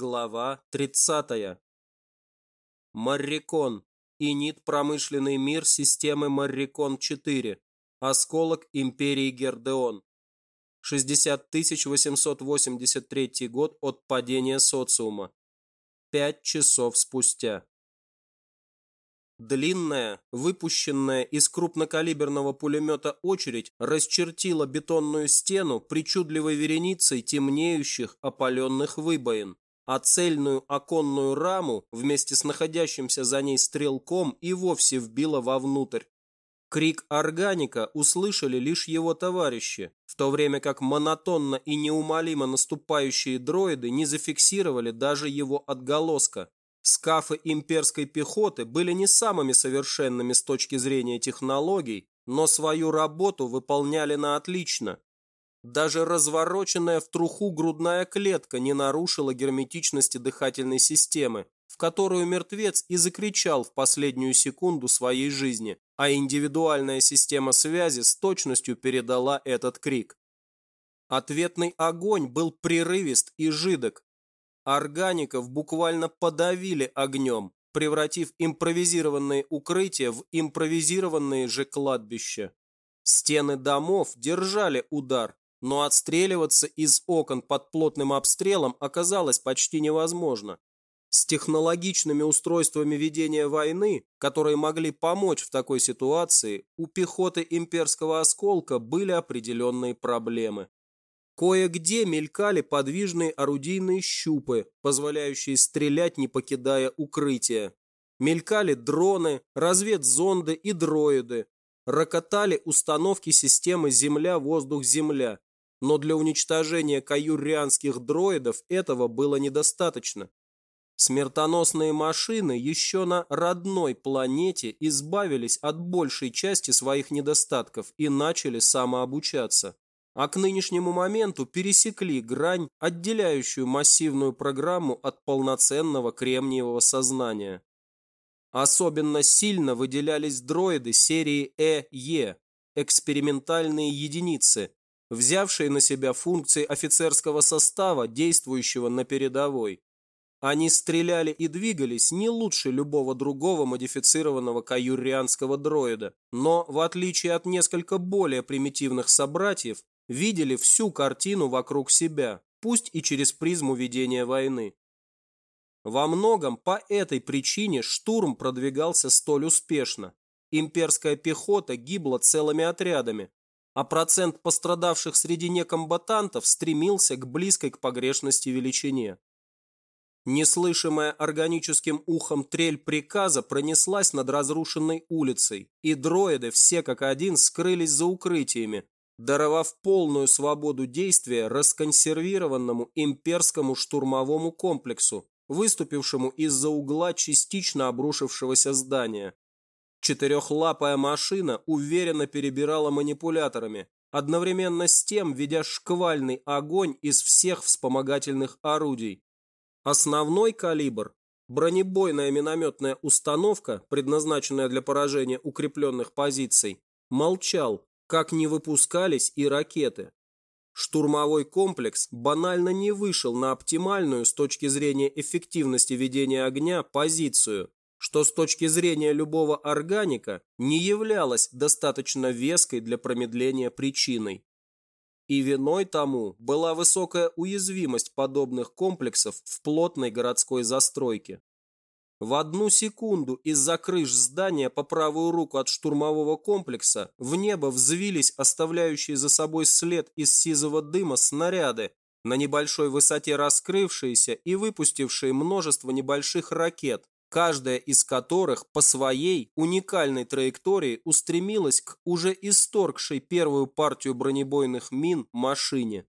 Глава 30. Маррикон. Инит промышленный мир системы Маррикон-4. Осколок империи Гердеон. 60 883 год от падения социума. Пять часов спустя. Длинная, выпущенная из крупнокалиберного пулемета очередь расчертила бетонную стену причудливой вереницей темнеющих опаленных выбоин, а цельную оконную раму вместе с находящимся за ней стрелком и вовсе вбила вовнутрь. Крик органика услышали лишь его товарищи, в то время как монотонно и неумолимо наступающие дроиды не зафиксировали даже его отголоска. Скафы имперской пехоты были не самыми совершенными с точки зрения технологий, но свою работу выполняли на отлично. Даже развороченная в труху грудная клетка не нарушила герметичности дыхательной системы, в которую мертвец и закричал в последнюю секунду своей жизни, а индивидуальная система связи с точностью передала этот крик. Ответный огонь был прерывист и жидок, Органиков буквально подавили огнем, превратив импровизированные укрытия в импровизированные же кладбища. Стены домов держали удар, но отстреливаться из окон под плотным обстрелом оказалось почти невозможно. С технологичными устройствами ведения войны, которые могли помочь в такой ситуации, у пехоты имперского осколка были определенные проблемы. Кое-где мелькали подвижные орудийные щупы, позволяющие стрелять, не покидая укрытия. Мелькали дроны, разведзонды и дроиды. Рокотали установки системы Земля-воздух-Земля. Но для уничтожения каюрианских дроидов этого было недостаточно. Смертоносные машины еще на родной планете избавились от большей части своих недостатков и начали самообучаться а к нынешнему моменту пересекли грань, отделяющую массивную программу от полноценного кремниевого сознания. Особенно сильно выделялись дроиды серии ЭЕ, экспериментальные единицы, взявшие на себя функции офицерского состава, действующего на передовой. Они стреляли и двигались не лучше любого другого модифицированного каюрианского дроида, но, в отличие от несколько более примитивных собратьев, видели всю картину вокруг себя, пусть и через призму ведения войны. Во многом по этой причине штурм продвигался столь успешно. Имперская пехота гибла целыми отрядами, а процент пострадавших среди некомбатантов стремился к близкой к погрешности величине. Неслышимая органическим ухом трель приказа пронеслась над разрушенной улицей, и дроиды все как один скрылись за укрытиями, даровав полную свободу действия расконсервированному имперскому штурмовому комплексу, выступившему из-за угла частично обрушившегося здания. Четырехлапая машина уверенно перебирала манипуляторами, одновременно с тем ведя шквальный огонь из всех вспомогательных орудий. Основной калибр – бронебойная минометная установка, предназначенная для поражения укрепленных позиций, молчал, как не выпускались и ракеты. Штурмовой комплекс банально не вышел на оптимальную с точки зрения эффективности ведения огня позицию, что с точки зрения любого органика не являлось достаточно веской для промедления причиной. И виной тому была высокая уязвимость подобных комплексов в плотной городской застройке. В одну секунду из-за крыш здания по правую руку от штурмового комплекса в небо взвились оставляющие за собой след из сизого дыма снаряды, на небольшой высоте раскрывшиеся и выпустившие множество небольших ракет, каждая из которых по своей уникальной траектории устремилась к уже исторгшей первую партию бронебойных мин машине.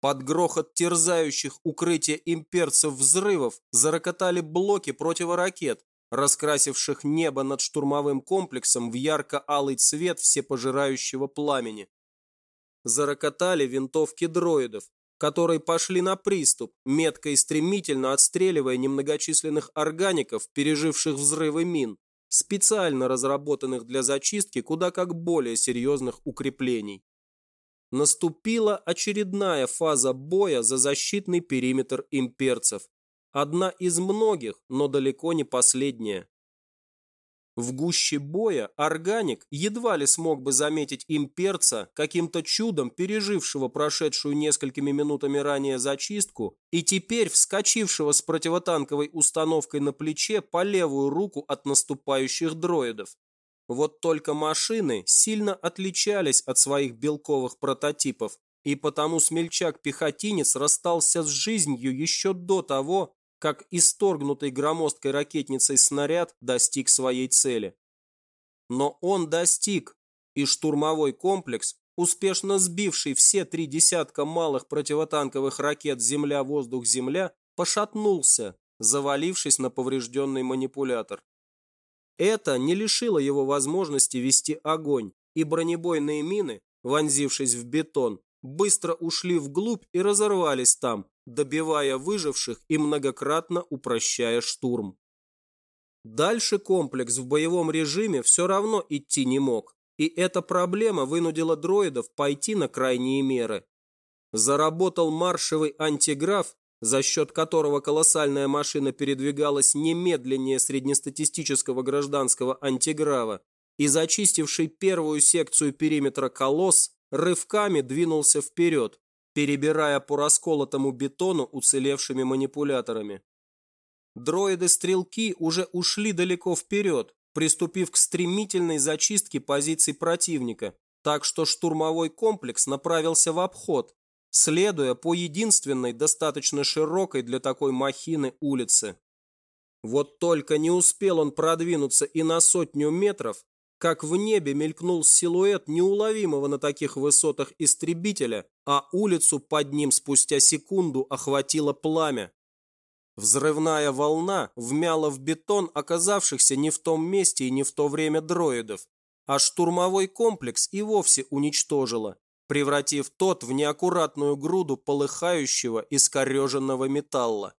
Под грохот терзающих укрытия имперцев взрывов зарокотали блоки противоракет, раскрасивших небо над штурмовым комплексом в ярко-алый цвет всепожирающего пламени. Зарокотали винтовки дроидов, которые пошли на приступ, метко и стремительно отстреливая немногочисленных органиков, переживших взрывы мин, специально разработанных для зачистки куда как более серьезных укреплений наступила очередная фаза боя за защитный периметр имперцев, одна из многих, но далеко не последняя. В гуще боя органик едва ли смог бы заметить имперца, каким-то чудом пережившего прошедшую несколькими минутами ранее зачистку и теперь вскочившего с противотанковой установкой на плече по левую руку от наступающих дроидов. Вот только машины сильно отличались от своих белковых прототипов, и потому смельчак-пехотинец расстался с жизнью еще до того, как исторгнутый громоздкой ракетницей снаряд достиг своей цели. Но он достиг, и штурмовой комплекс, успешно сбивший все три десятка малых противотанковых ракет «Земля-воздух-Земля», пошатнулся, завалившись на поврежденный манипулятор. Это не лишило его возможности вести огонь, и бронебойные мины, вонзившись в бетон, быстро ушли вглубь и разорвались там, добивая выживших и многократно упрощая штурм. Дальше комплекс в боевом режиме все равно идти не мог, и эта проблема вынудила дроидов пойти на крайние меры. Заработал маршевый антиграф, за счет которого колоссальная машина передвигалась немедленнее среднестатистического гражданского антиграва, и зачистивший первую секцию периметра колосс рывками двинулся вперед, перебирая по расколотому бетону уцелевшими манипуляторами. Дроиды-стрелки уже ушли далеко вперед, приступив к стремительной зачистке позиций противника, так что штурмовой комплекс направился в обход, следуя по единственной достаточно широкой для такой махины улице. Вот только не успел он продвинуться и на сотню метров, как в небе мелькнул силуэт неуловимого на таких высотах истребителя, а улицу под ним спустя секунду охватило пламя. Взрывная волна вмяла в бетон оказавшихся не в том месте и не в то время дроидов, а штурмовой комплекс и вовсе уничтожила, превратив тот в неаккуратную груду полыхающего искореженного металла.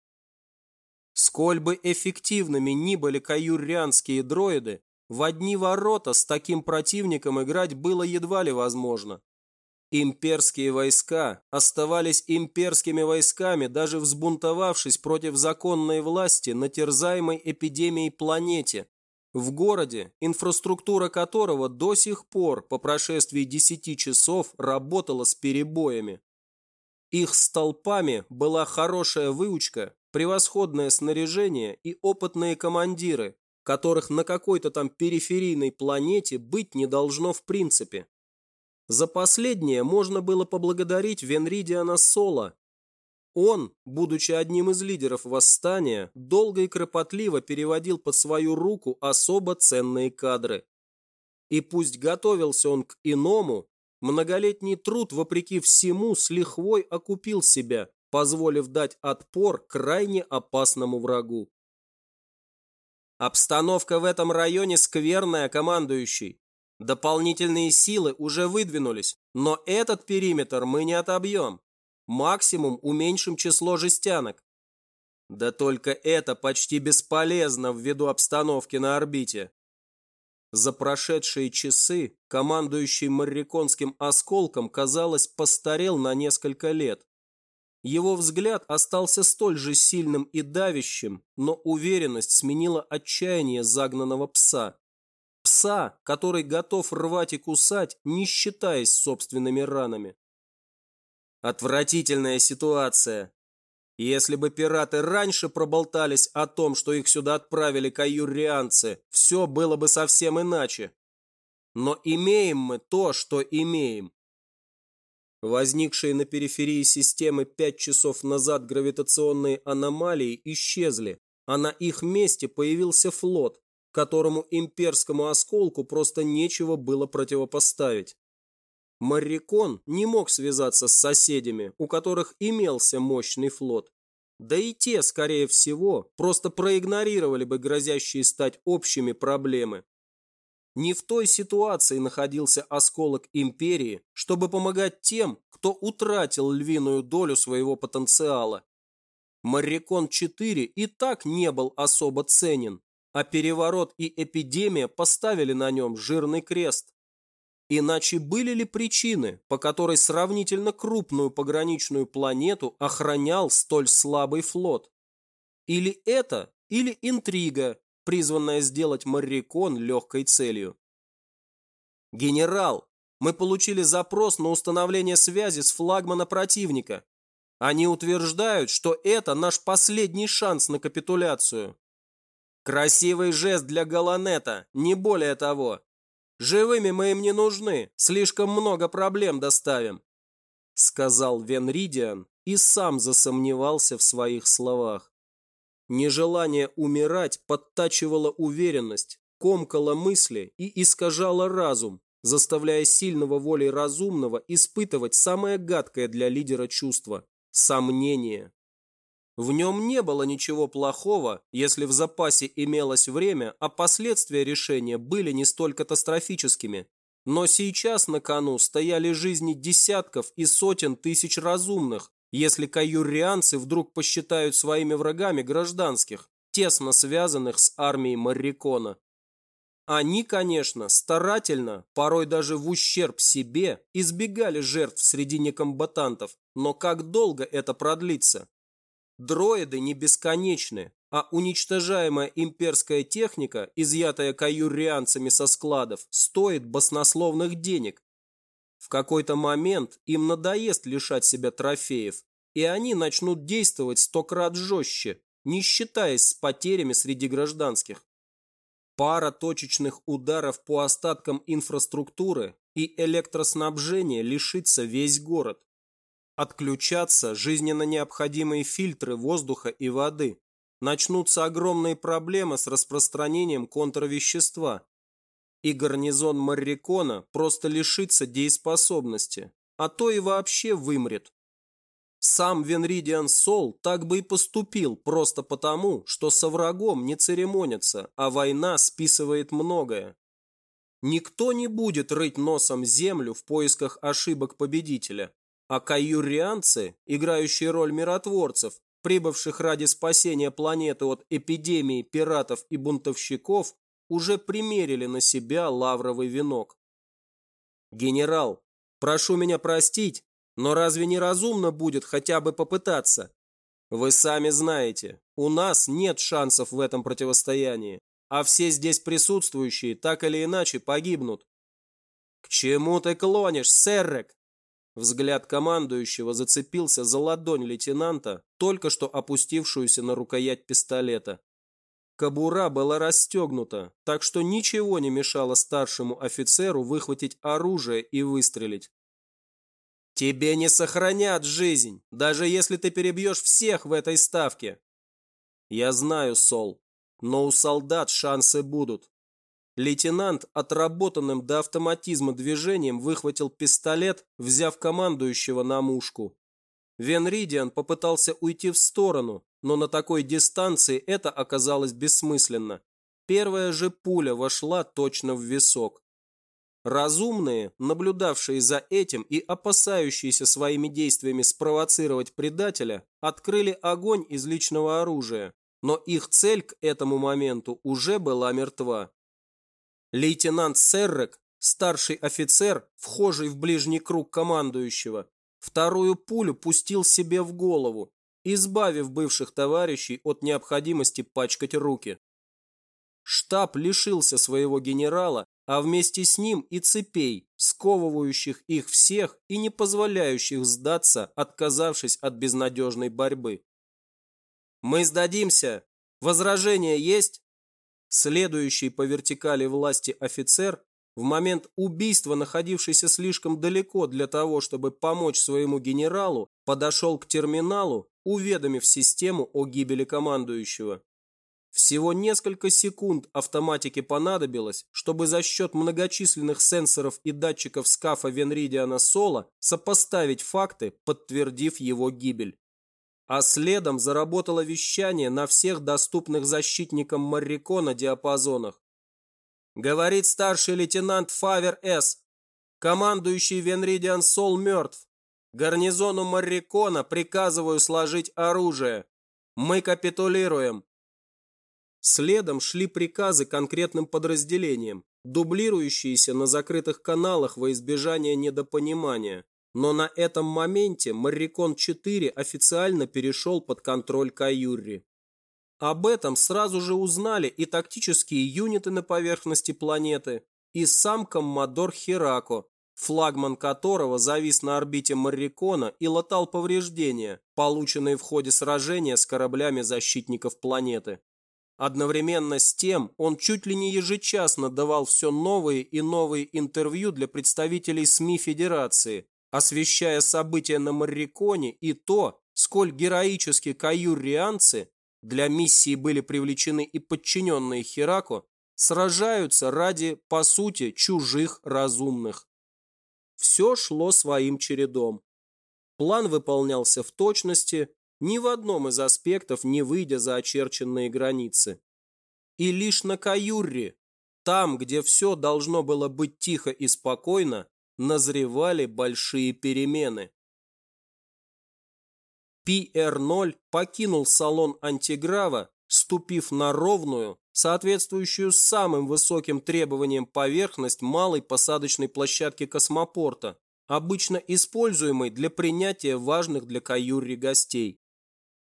Сколь бы эффективными ни были каюрианские дроиды, в одни ворота с таким противником играть было едва ли возможно. Имперские войска оставались имперскими войсками, даже взбунтовавшись против законной власти на терзаемой эпидемией планете, в городе, инфраструктура которого до сих пор по прошествии 10 часов работала с перебоями. Их столпами была хорошая выучка, превосходное снаряжение и опытные командиры, которых на какой-то там периферийной планете быть не должно в принципе. За последнее можно было поблагодарить Венридиана Соло. Он, будучи одним из лидеров восстания, долго и кропотливо переводил под свою руку особо ценные кадры. И пусть готовился он к иному, многолетний труд, вопреки всему, с лихвой окупил себя, позволив дать отпор крайне опасному врагу. Обстановка в этом районе скверная, командующий. Дополнительные силы уже выдвинулись, но этот периметр мы не отобьем. Максимум уменьшим число жестянок. Да только это почти бесполезно ввиду обстановки на орбите. За прошедшие часы командующий Марриконским осколком, казалось, постарел на несколько лет. Его взгляд остался столь же сильным и давящим, но уверенность сменила отчаяние загнанного пса. Пса, который готов рвать и кусать, не считаясь собственными ранами. Отвратительная ситуация. Если бы пираты раньше проболтались о том, что их сюда отправили каюрианцы, все было бы совсем иначе. Но имеем мы то, что имеем. Возникшие на периферии системы пять часов назад гравитационные аномалии исчезли, а на их месте появился флот, которому имперскому осколку просто нечего было противопоставить. Маррикон не мог связаться с соседями, у которых имелся мощный флот. Да и те, скорее всего, просто проигнорировали бы грозящие стать общими проблемы. Не в той ситуации находился осколок империи, чтобы помогать тем, кто утратил львиную долю своего потенциала. Маррикон-4 и так не был особо ценен, а переворот и эпидемия поставили на нем жирный крест. Иначе были ли причины, по которой сравнительно крупную пограничную планету охранял столь слабый флот? Или это, или интрига, призванная сделать Маррикон легкой целью. «Генерал, мы получили запрос на установление связи с флагмана противника. Они утверждают, что это наш последний шанс на капитуляцию. Красивый жест для Галанета, не более того. Живыми мы им не нужны, слишком много проблем доставим», сказал Венридиан и сам засомневался в своих словах. Нежелание умирать подтачивало уверенность, комкало мысли и искажало разум, заставляя сильного волей разумного испытывать самое гадкое для лидера чувство – сомнение. В нем не было ничего плохого, если в запасе имелось время, а последствия решения были не столь катастрофическими. Но сейчас на кону стояли жизни десятков и сотен тысяч разумных, если каюрианцы вдруг посчитают своими врагами гражданских, тесно связанных с армией Маррикона. Они, конечно, старательно, порой даже в ущерб себе, избегали жертв среди некомбатантов, но как долго это продлится? Дроиды не бесконечны, а уничтожаемая имперская техника, изъятая каюрианцами со складов, стоит баснословных денег. В какой-то момент им надоест лишать себя трофеев, и они начнут действовать сто крат жестче, не считаясь с потерями среди гражданских. Пара точечных ударов по остаткам инфраструктуры и электроснабжения лишится весь город. Отключатся жизненно необходимые фильтры воздуха и воды. Начнутся огромные проблемы с распространением контрвещества. И гарнизон Маррикона просто лишится дееспособности, а то и вообще вымрет. Сам Венридиан Сол так бы и поступил просто потому, что со врагом не церемонится, а война списывает многое. Никто не будет рыть носом землю в поисках ошибок победителя, а каюрианцы, играющие роль миротворцев, прибывших ради спасения планеты от эпидемии пиратов и бунтовщиков, уже примерили на себя лавровый венок. «Генерал, прошу меня простить, но разве не разумно будет хотя бы попытаться? Вы сами знаете, у нас нет шансов в этом противостоянии, а все здесь присутствующие так или иначе погибнут». «К чему ты клонишь, Серрек?» Взгляд командующего зацепился за ладонь лейтенанта, только что опустившуюся на рукоять пистолета. Кобура была расстегнута, так что ничего не мешало старшему офицеру выхватить оружие и выстрелить. «Тебе не сохранят жизнь, даже если ты перебьешь всех в этой ставке!» «Я знаю, Сол, но у солдат шансы будут. Лейтенант отработанным до автоматизма движением выхватил пистолет, взяв командующего на мушку. Венридиан попытался уйти в сторону, но на такой дистанции это оказалось бессмысленно. Первая же пуля вошла точно в висок. Разумные, наблюдавшие за этим и опасающиеся своими действиями спровоцировать предателя, открыли огонь из личного оружия, но их цель к этому моменту уже была мертва. Лейтенант Серрек, старший офицер, вхожий в ближний круг командующего, вторую пулю пустил себе в голову, избавив бывших товарищей от необходимости пачкать руки. Штаб лишился своего генерала, а вместе с ним и цепей, сковывающих их всех и не позволяющих сдаться, отказавшись от безнадежной борьбы. «Мы сдадимся! Возражения есть?» Следующий по вертикали власти офицер, в момент убийства, находившийся слишком далеко для того, чтобы помочь своему генералу, подошел к терминалу, уведомив систему о гибели командующего. Всего несколько секунд автоматике понадобилось, чтобы за счет многочисленных сенсоров и датчиков скафа Венридиана Соло сопоставить факты, подтвердив его гибель. А следом заработало вещание на всех доступных защитникам Маррикона диапазонах. Говорит старший лейтенант Фавер С. Командующий Венридиан Сол мертв. Гарнизону Маррикона приказываю сложить оружие. Мы капитулируем. Следом шли приказы конкретным подразделениям, дублирующиеся на закрытых каналах во избежание недопонимания. Но на этом моменте Маррикон-4 официально перешел под контроль Каюрри. Об этом сразу же узнали и тактические юниты на поверхности планеты, и сам коммодор Херако, флагман которого завис на орбите Маррикона и латал повреждения, полученные в ходе сражения с кораблями защитников планеты. Одновременно с тем он чуть ли не ежечасно давал все новые и новые интервью для представителей СМИ Федерации, освещая события на Марриконе и то, сколь героически каюрианцы для миссии были привлечены и подчиненные Хераку, сражаются ради, по сути, чужих разумных. Все шло своим чередом. План выполнялся в точности, ни в одном из аспектов не выйдя за очерченные границы. И лишь на Каюрре, там, где все должно было быть тихо и спокойно, назревали большие перемены. PR-0 покинул салон антиграва, ступив на ровную, соответствующую самым высоким требованиям поверхность малой посадочной площадки космопорта, обычно используемой для принятия важных для Каюри гостей.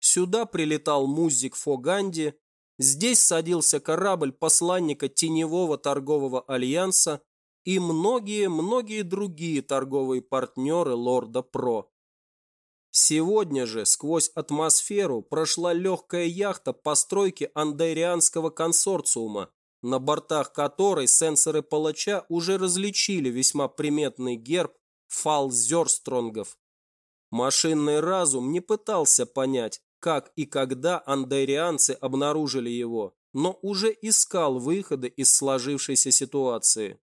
Сюда прилетал музик Фоганди, здесь садился корабль посланника Теневого торгового альянса и многие-многие другие торговые партнеры Лорда Про. Сегодня же сквозь атмосферу прошла легкая яхта постройки андерианского консорциума, на бортах которой сенсоры палача уже различили весьма приметный герб фалзерстронгов. Машинный разум не пытался понять, как и когда андерианцы обнаружили его, но уже искал выходы из сложившейся ситуации.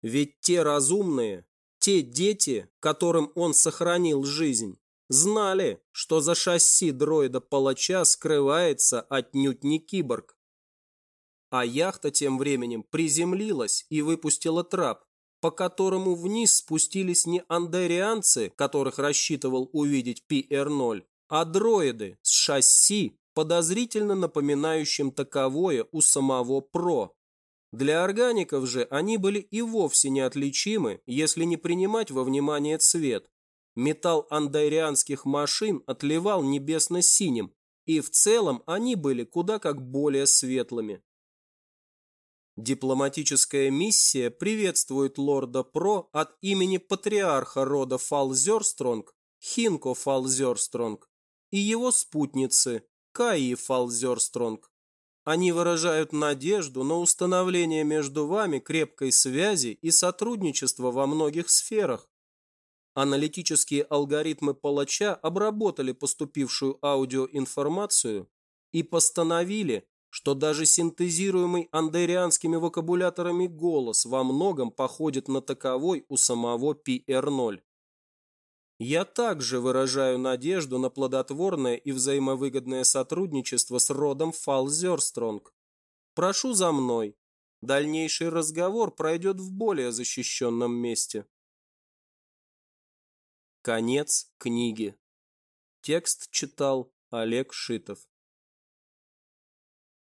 Ведь те разумные, те дети, которым он сохранил жизнь, знали, что за шасси дроида-палача скрывается отнюдь не киборг. А яхта тем временем приземлилась и выпустила трап, по которому вниз спустились не андерианцы, которых рассчитывал увидеть PR-0, а дроиды с шасси, подозрительно напоминающим таковое у самого ПРО. Для органиков же они были и вовсе неотличимы, если не принимать во внимание цвет, Металл андайрианских машин отливал небесно-синим, и в целом они были куда как более светлыми. Дипломатическая миссия приветствует лорда Про от имени патриарха рода Фалзерстронг, Хинко Фалзерстронг, и его спутницы Каи Фалзерстронг. Они выражают надежду на установление между вами крепкой связи и сотрудничества во многих сферах, Аналитические алгоритмы палача обработали поступившую аудиоинформацию и постановили, что даже синтезируемый андерианскими вокабуляторами голос во многом походит на таковой у самого PR0. Я также выражаю надежду на плодотворное и взаимовыгодное сотрудничество с родом Фалзерстронг. Прошу за мной. Дальнейший разговор пройдет в более защищенном месте. Конец книги. Текст читал Олег Шитов.